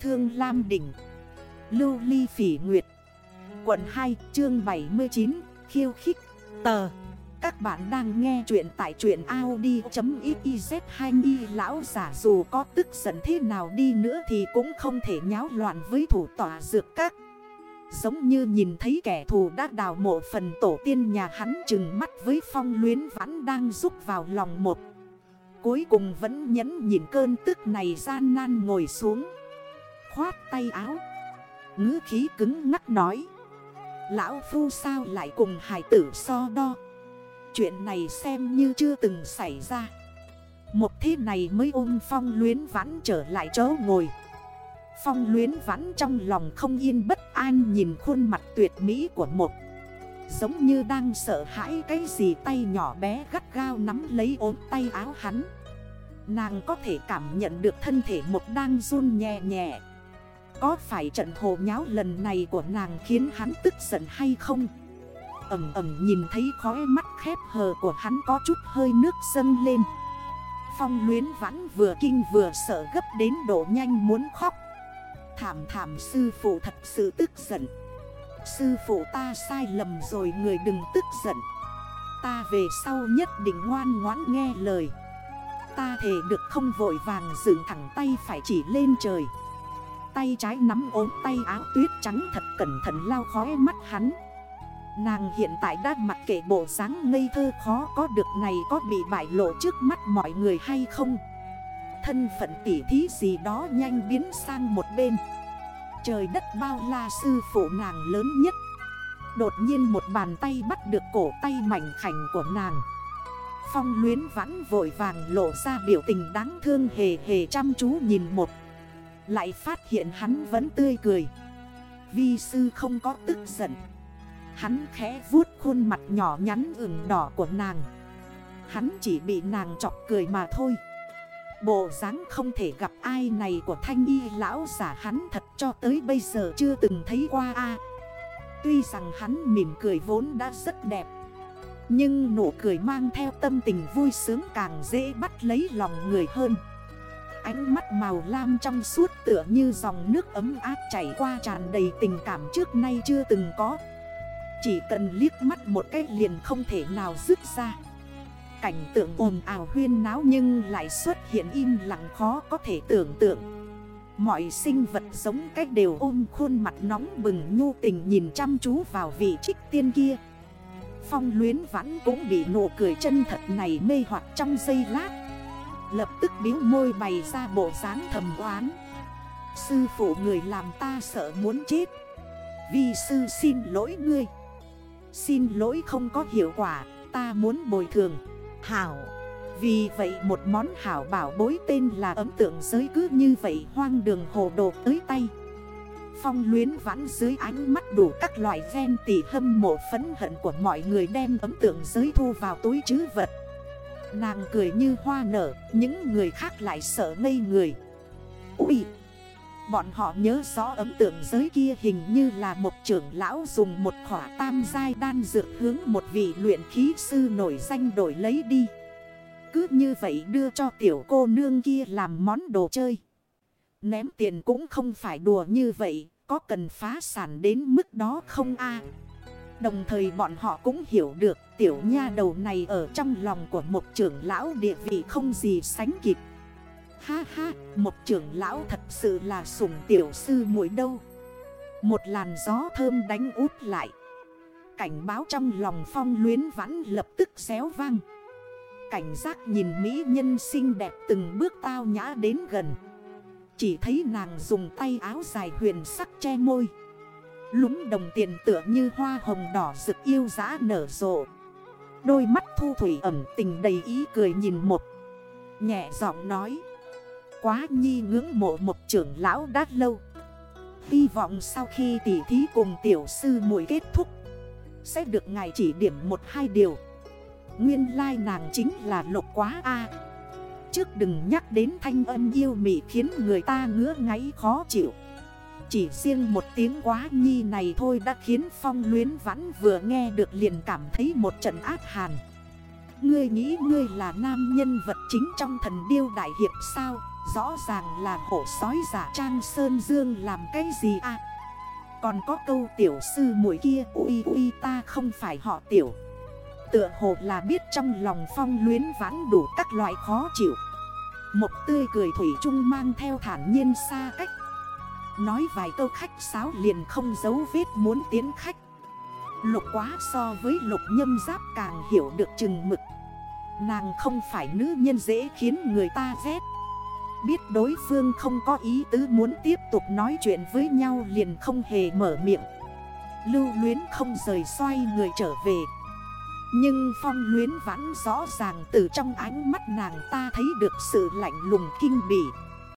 Thương Lam Đỉnh. Lưu Ly Phỉ Nguyệt. Quận 2 chương 79 Khiêu khích, Tờ. Các bạn đang nghe chuyện tại truyện Audi.xyz hay y lão giả dù có tức giận thế nào đi nữa thì cũng không thể nháo loạn với thủ tỏa dược các. Giống như nhìn thấy kẻ thù đã đào mộ phần tổ tiên nhà hắn chừng mắt với phong luyến vãn đang rút vào lòng một. Cuối cùng vẫn nhẫn nhìn cơn tức này gian nan ngồi xuống. Khoát tay áo. Ngữ khí cứng ngắt nói. Lão Phu sao lại cùng hải tử so đo? Chuyện này xem như chưa từng xảy ra. Một thế này mới ôm phong luyến vãn trở lại chỗ ngồi. Phong luyến vãn trong lòng không yên bất an nhìn khuôn mặt tuyệt mỹ của một. Giống như đang sợ hãi cái gì tay nhỏ bé gắt gao nắm lấy ốm tay áo hắn. Nàng có thể cảm nhận được thân thể một đang run nhẹ nhẹ. Có phải trận hồ nháo lần này của nàng khiến hắn tức giận hay không? Ẩm ẩm nhìn thấy khói mắt khép hờ của hắn có chút hơi nước dâng lên. Phong luyến vãn vừa kinh vừa sợ gấp đến độ nhanh muốn khóc. Thảm thảm sư phụ thật sự tức giận. Sư phụ ta sai lầm rồi người đừng tức giận. Ta về sau nhất định ngoan ngoãn nghe lời. Ta thể được không vội vàng dựng thẳng tay phải chỉ lên trời. Tay trái nắm ốm tay áo tuyết trắng thật cẩn thận lao khói mắt hắn. Nàng hiện tại đã mặc kệ bộ dáng ngây thơ khó có được này có bị bại lộ trước mắt mọi người hay không. Thân phận tỉ thí gì đó nhanh biến sang một bên. Trời đất bao la sư phụ nàng lớn nhất. Đột nhiên một bàn tay bắt được cổ tay mảnh khảnh của nàng. Phong luyến vãn vội vàng lộ ra biểu tình đáng thương hề hề chăm chú nhìn một lại phát hiện hắn vẫn tươi cười. Vi sư không có tức giận. Hắn khẽ vuốt khuôn mặt nhỏ nhắn ửng đỏ của nàng. Hắn chỉ bị nàng chọc cười mà thôi. Bộ dáng không thể gặp ai này của thanh y lão giả hắn thật cho tới bây giờ chưa từng thấy qua a. Tuy rằng hắn mỉm cười vốn đã rất đẹp, Nhưng nụ cười mang theo tâm tình vui sướng càng dễ bắt lấy lòng người hơn. Ánh mắt màu lam trong suốt tựa như dòng nước ấm áp chảy qua tràn đầy tình cảm trước nay chưa từng có. Chỉ cần liếc mắt một cái liền không thể nào dứt ra. Cảnh tượng ồn ào huyên náo nhưng lại xuất hiện im lặng khó có thể tưởng tượng. Mọi sinh vật giống cách đều ôm khuôn mặt nóng bừng nhu tình nhìn chăm chú vào vị trích tiên kia. Phong luyến vãn cũng bị nụ cười chân thật này mê hoặc trong giây lát. Lập tức biếu môi bày ra bộ dáng thầm oán. Sư phụ người làm ta sợ muốn chết. Vì sư xin lỗi ngươi. Xin lỗi không có hiệu quả Ta muốn bồi thường. Hảo. Vì vậy một món hảo bảo bối tên là ấm tượng giới cứ như vậy hoang đường hồ đồ tới tay. Phong luyến vãn dưới ánh mắt đủ các loại ven tỉ hâm mộ phấn hận của mọi người đem ấm tượng giới thu vào túi chứ vật Nàng cười như hoa nở, những người khác lại sợ ngây người Úi Bọn họ nhớ rõ ấm tượng giới kia hình như là một trưởng lão dùng một khỏa tam giai đan dược hướng một vị luyện khí sư nổi danh đổi lấy đi. Cứ như vậy đưa cho tiểu cô nương kia làm món đồ chơi. Ném tiền cũng không phải đùa như vậy, có cần phá sản đến mức đó không a Đồng thời bọn họ cũng hiểu được tiểu nha đầu này ở trong lòng của một trưởng lão địa vị không gì sánh kịp. Ha ha, một trưởng lão thật sự là sủng tiểu sư muội đâu. Một làn gió thơm đánh út lại. Cảnh báo trong lòng phong luyến vãn lập tức xéo vang. Cảnh giác nhìn mỹ nhân xinh đẹp từng bước tao nhã đến gần. Chỉ thấy nàng dùng tay áo dài huyền sắc che môi. Lúng đồng tiền tựa như hoa hồng đỏ rực yêu giá nở rộ. Đôi mắt thu thủy ẩm tình đầy ý cười nhìn một. Nhẹ giọng nói. Quá nhi ngưỡng mộ một trưởng lão đã lâu Hy vọng sau khi tỉ thí cùng tiểu sư muội kết thúc, Sẽ được ngài chỉ điểm một hai điều Nguyên lai nàng chính là lục quá A Trước đừng nhắc đến thanh âm yêu mị khiến người ta ngứa ngáy khó chịu chỉ riêng một tiếng quá nhi này thôi đã khiến phong luyến vãn vừa nghe được liền cảm thấy một trận ác hàn. Ngươi nghĩ ngươi là nam nhân vật chính trong thần điêu đại hiệp sao? Rõ ràng là hổ sói giả trang Sơn Dương làm cái gì à? Còn có câu tiểu sư mũi kia, Ui ui, ta không phải họ tiểu. Tựa hồ là biết trong lòng phong luyến vãn đủ các loại khó chịu. Một tươi cười thủy chung mang theo thản nhiên xa cách Nói vài câu khách sáo liền không giấu vết muốn tiến khách. Lục quá so với lục nhâm giáp càng hiểu được chừng mực. Nàng không phải nữ nhân dễ khiến người ta ghét. Biết đối phương không có ý tứ muốn tiếp tục nói chuyện với nhau liền không hề mở miệng. Lưu luyến không rời xoay người trở về. Nhưng phong luyến vãn rõ ràng từ trong ánh mắt nàng ta thấy được sự lạnh lùng kinh bỉ.